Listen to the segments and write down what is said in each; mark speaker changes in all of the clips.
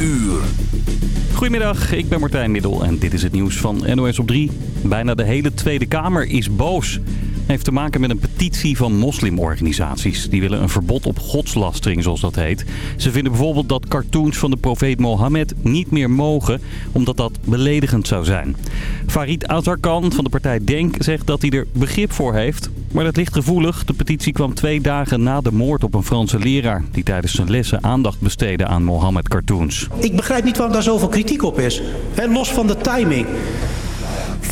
Speaker 1: uur.
Speaker 2: Goedemiddag, ik ben Martijn Middel en dit is het nieuws van NOS op 3. Bijna de hele Tweede Kamer is boos heeft te maken met een petitie van moslimorganisaties. Die willen een verbod op godslastering, zoals dat heet. Ze vinden bijvoorbeeld dat cartoons van de profeet Mohammed niet meer mogen, omdat dat beledigend zou zijn. Farid Azarkan van de partij DENK zegt dat hij er begrip voor heeft. Maar dat ligt gevoelig. De petitie kwam twee dagen na de moord op een Franse leraar... die tijdens zijn lessen aandacht besteedde aan Mohammed-cartoons.
Speaker 3: Ik begrijp niet waarom daar zoveel kritiek op is. los van de timing.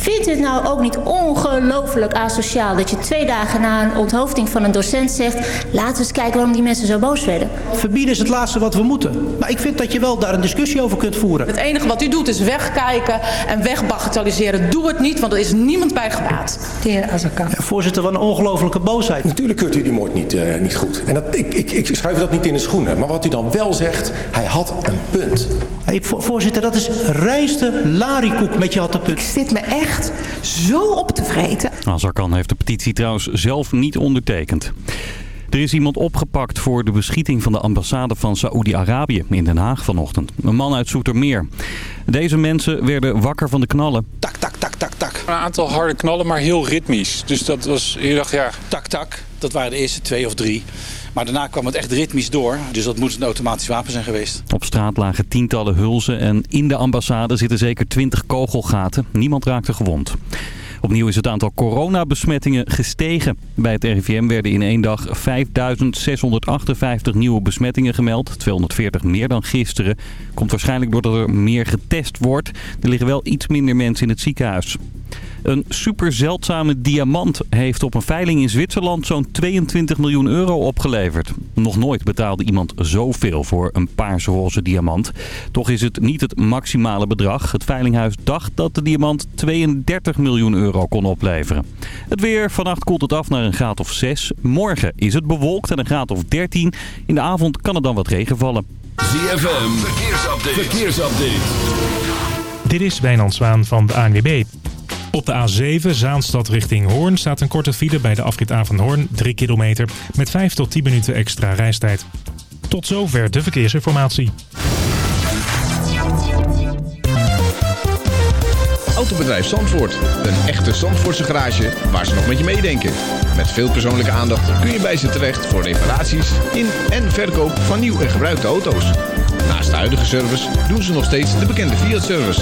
Speaker 4: Vindt het nou ook niet ongelooflijk asociaal dat je twee dagen na een onthoofding van een docent zegt... laten we eens kijken waarom die mensen zo boos werden?
Speaker 3: Verbieden is het laatste wat we moeten. Maar ik vind dat je wel daar een discussie over kunt voeren.
Speaker 5: Het enige wat u doet is wegkijken en wegbagatelliseren. Doe het niet, want er is niemand bij gebaat.
Speaker 4: De heer Azarkan.
Speaker 3: voorzitter, van een ongelofelijke boosheid.
Speaker 6: Natuurlijk keurt u die moord niet, uh, niet goed. En dat, ik, ik, ik schrijf dat niet in de schoenen. Maar wat u dan wel zegt, hij had een punt.
Speaker 3: Hey, voorzitter, dat is rijste larikoek met je had een punt.
Speaker 5: Ik zit me echt zo op te vreten.
Speaker 2: Azarkan heeft de petitie trouwens zelf niet ondertekend. Er is iemand opgepakt voor de beschieting van de ambassade van Saoedi-Arabië in Den Haag vanochtend. Een man uit Soetermeer. Deze mensen werden wakker van de knallen.
Speaker 7: Tak, tak, tak, tak, tak. Een aantal harde knallen, maar heel ritmisch. Dus dat was, je dacht ja...
Speaker 8: Tak, tak. Dat waren de eerste twee of drie. Maar daarna kwam het echt ritmisch door. Dus dat moet een automatisch wapen zijn geweest.
Speaker 2: Op straat lagen tientallen hulzen en in de ambassade zitten zeker twintig kogelgaten. Niemand raakte gewond. Opnieuw is het aantal coronabesmettingen gestegen. Bij het RIVM werden in één dag 5.658 nieuwe besmettingen gemeld. 240 meer dan gisteren. Komt waarschijnlijk doordat er meer getest wordt. Er liggen wel iets minder mensen in het ziekenhuis. Een super zeldzame diamant heeft op een veiling in Zwitserland zo'n 22 miljoen euro opgeleverd. Nog nooit betaalde iemand zoveel voor een paarse roze diamant. Toch is het niet het maximale bedrag. Het veilinghuis dacht dat de diamant 32 miljoen euro kon opleveren. Het weer, vannacht koelt het af naar een graad of 6. Morgen is het bewolkt en een graad of 13. In de avond kan er dan wat regen vallen.
Speaker 1: ZFM, verkeersupdate. verkeersupdate.
Speaker 9: Dit is Wijnand Zwaan van de ANWB. Op de A7 Zaanstad richting Hoorn staat een korte file bij de afrit A van Hoorn, 3 kilometer, met 5 tot 10 minuten extra reistijd. Tot zover de verkeersinformatie.
Speaker 10: Autobedrijf Zandvoort, een echte Zandvoortse garage waar ze nog met je meedenken. Met veel persoonlijke aandacht kun je bij ze terecht voor reparaties in en verkoop van nieuw en gebruikte auto's. Naast de huidige service doen ze nog steeds de bekende Fiat-service.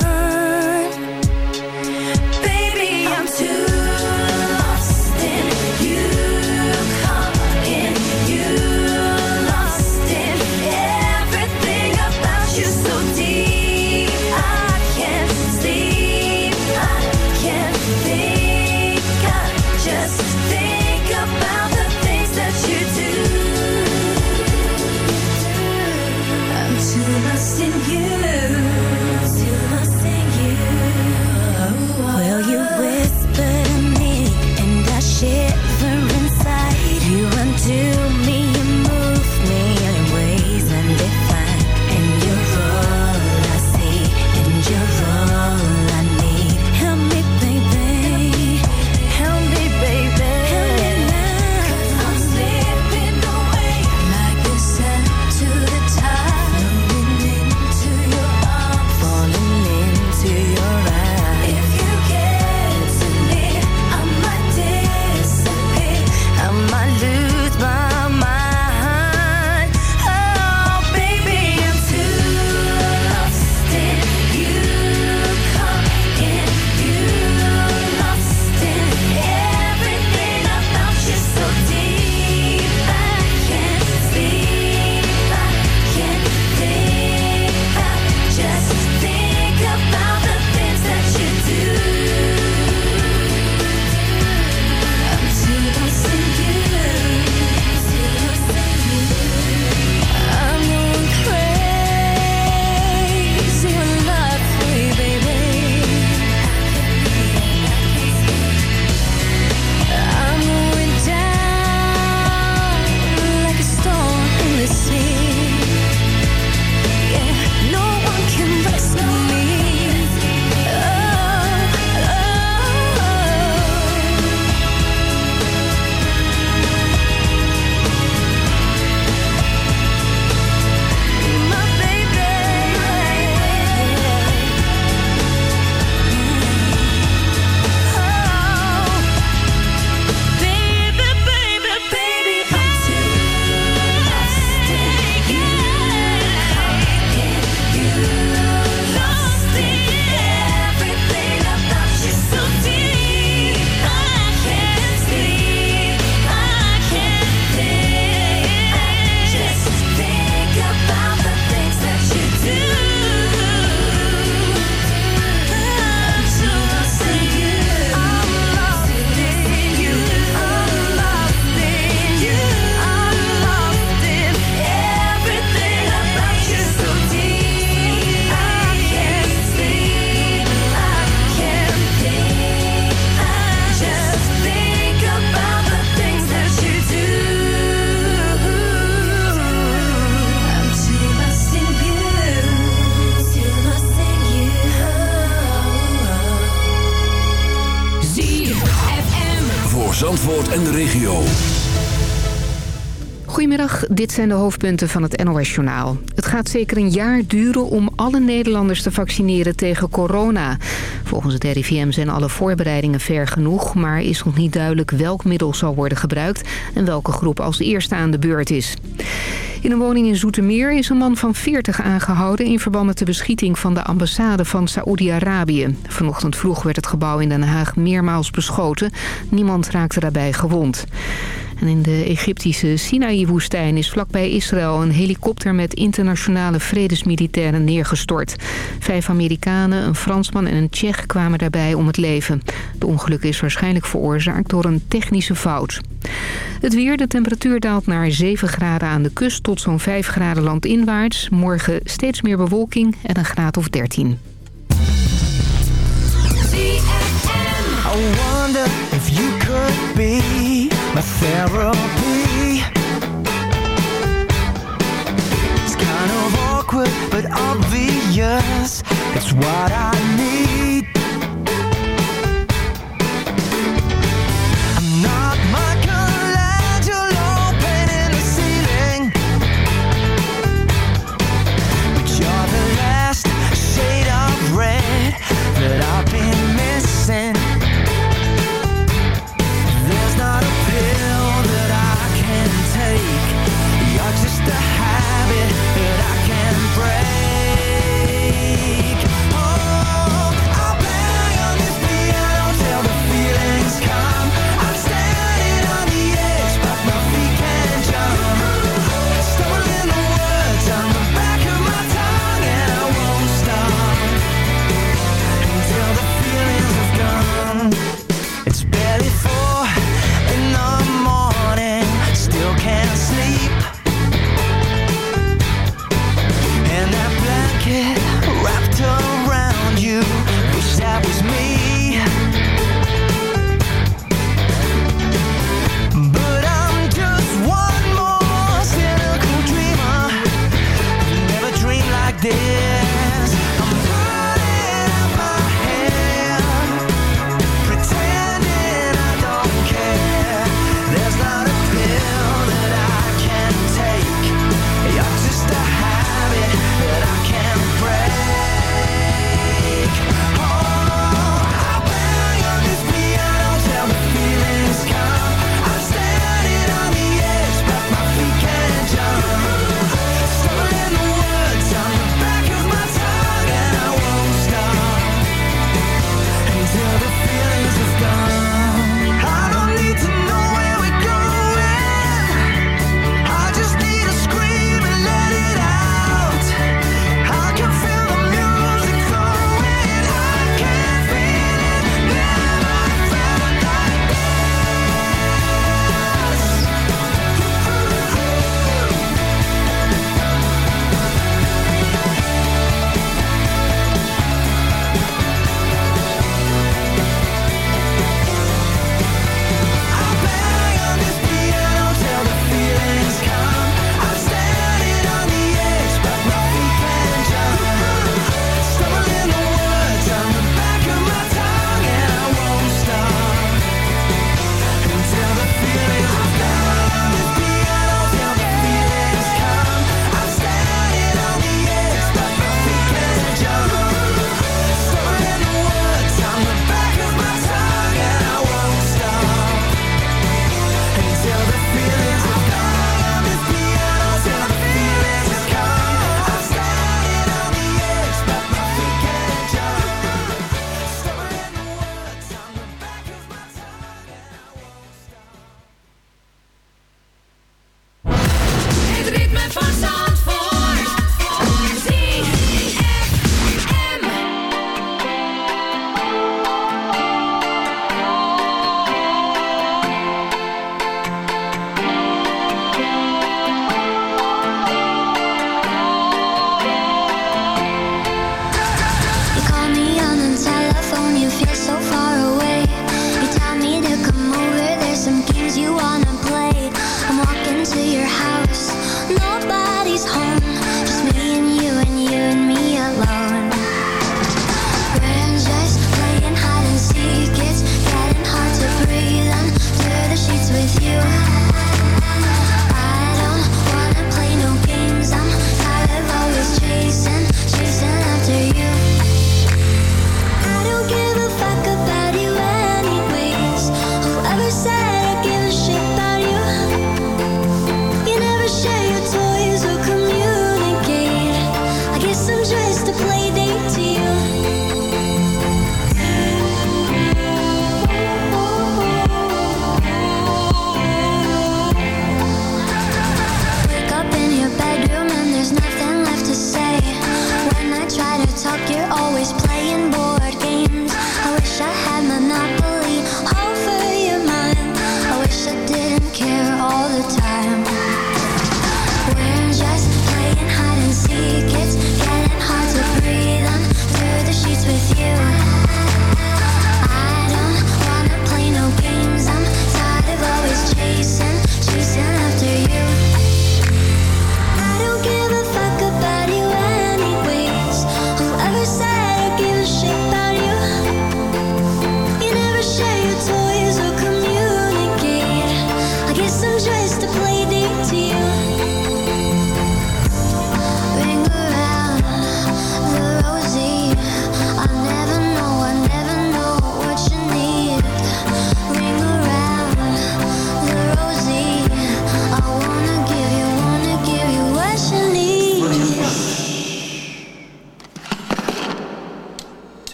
Speaker 11: Dit zijn de hoofdpunten van het NOS-journaal. Het gaat zeker een jaar duren om alle Nederlanders te vaccineren tegen corona. Volgens het RIVM zijn alle voorbereidingen ver genoeg... maar is nog niet duidelijk welk middel zal worden gebruikt... en welke groep als eerste aan de beurt is. In een woning in Zoetermeer is een man van 40 aangehouden... in verband met de beschieting van de ambassade van Saoedi-Arabië. Vanochtend vroeg werd het gebouw in Den Haag meermaals beschoten. Niemand raakte daarbij gewond. In de Egyptische Sinaï-woestijn is vlakbij Israël een helikopter met internationale vredesmilitairen neergestort. Vijf Amerikanen, een Fransman en een Tsjech kwamen daarbij om het leven. De ongeluk is waarschijnlijk veroorzaakt door een technische fout. Het weer, de temperatuur daalt naar 7 graden aan de kust tot zo'n 5 graden landinwaarts. Morgen steeds meer bewolking en een graad of 13.
Speaker 12: I wonder if you could be therapy.
Speaker 13: It's kind of awkward, but obvious. It's what I
Speaker 14: need.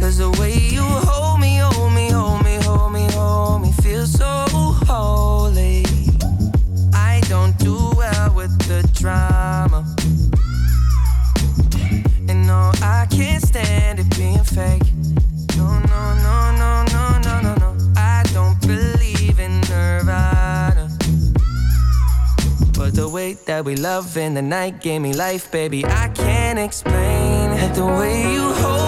Speaker 14: Cause the way you hold me, hold me, hold me, hold me, hold me, feel so holy. I don't do well with the drama. And no, I can't stand it being fake. No, no, no, no, no, no, no, no. I don't believe in Nirvana. But the way that we love in the night gave me life, baby. I can't explain. The way you hold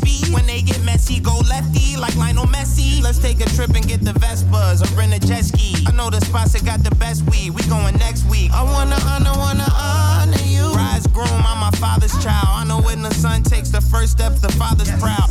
Speaker 15: when they get messy, go lefty, like Lionel Messi. Let's take a trip and get the Vespas or rent a jet ski. I know the spots that got the best weed, we going next week. I wanna honor, wanna honor you. Rise groom, I'm my father's child. I know when the son takes the first step, the father's proud.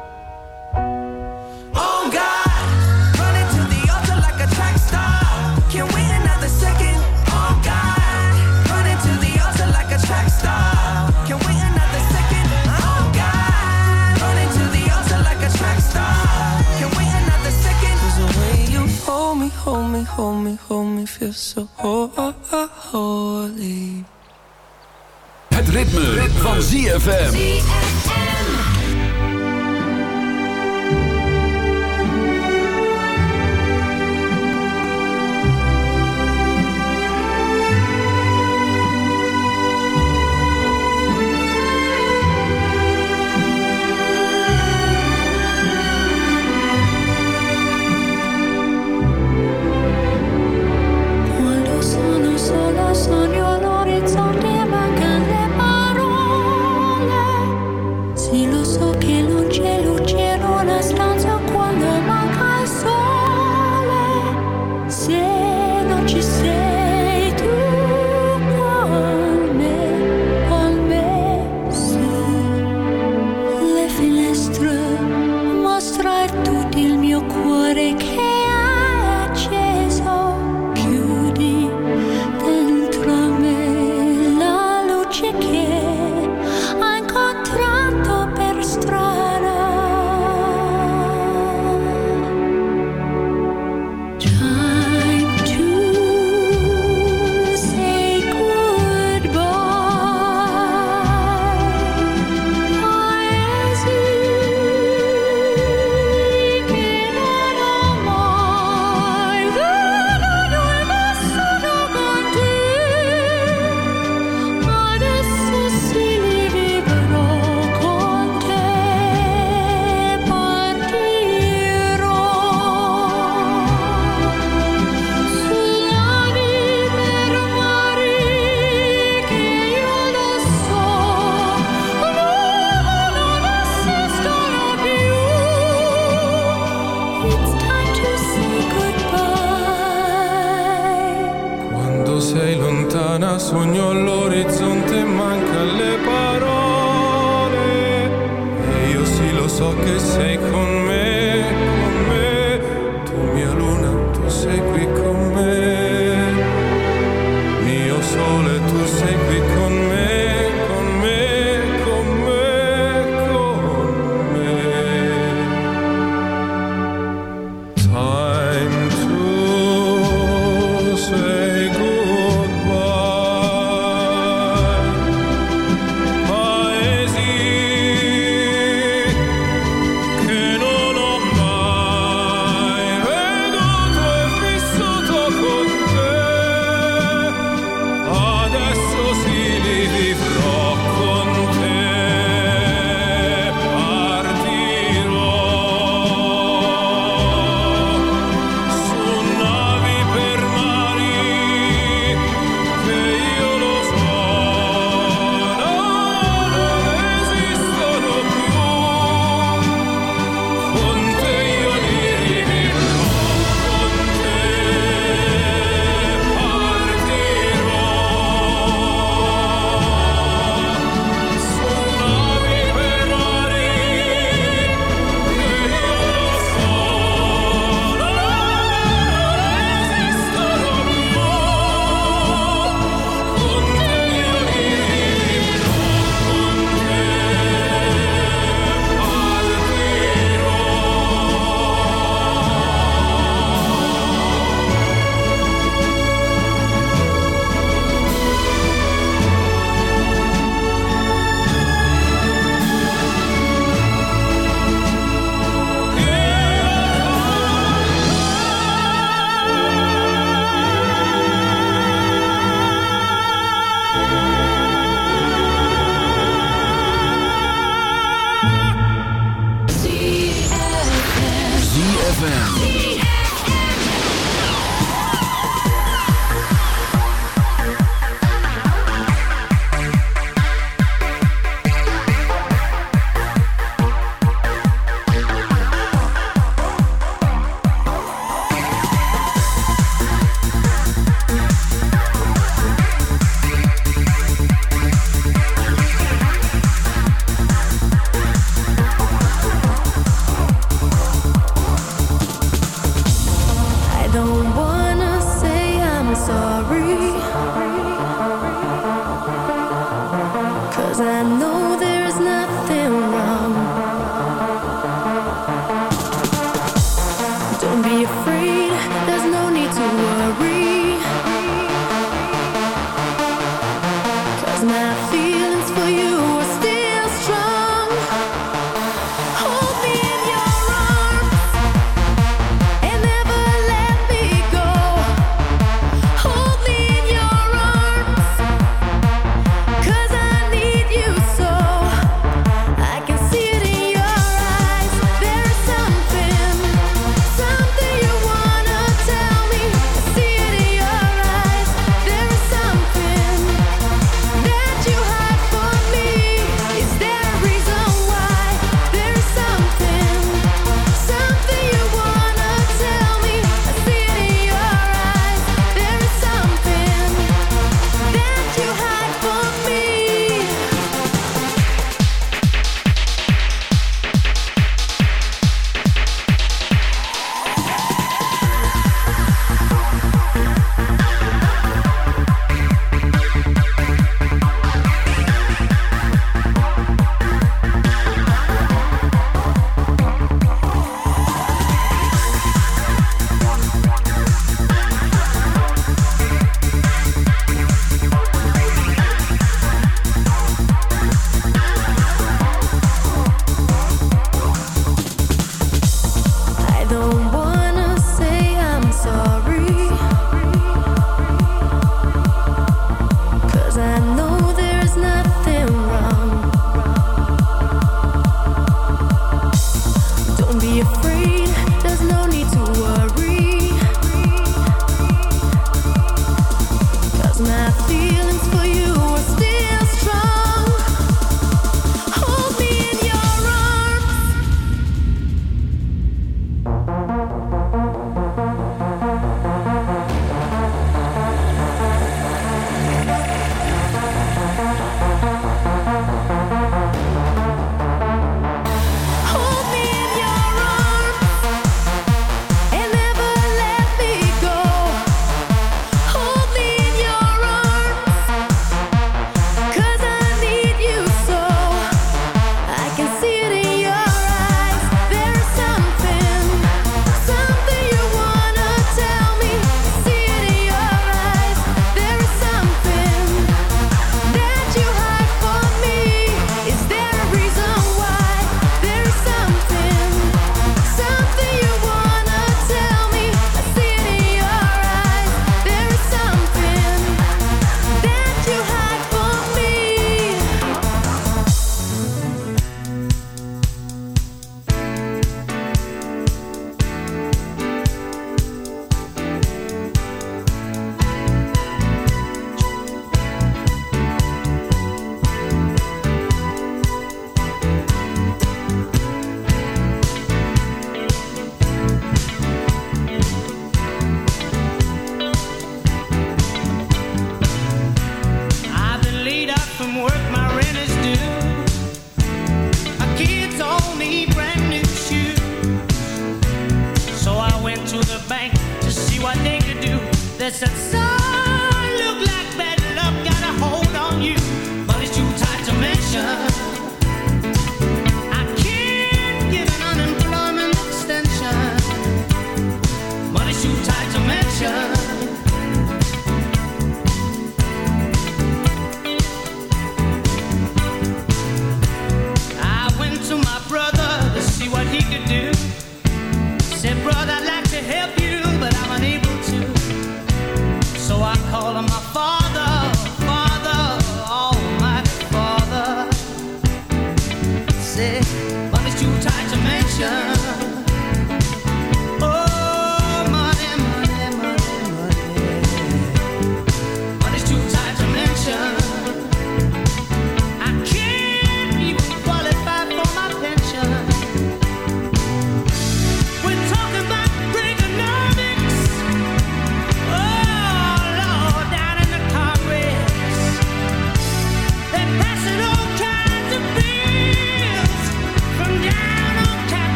Speaker 14: So holy.
Speaker 1: Het ritme, van ZFM.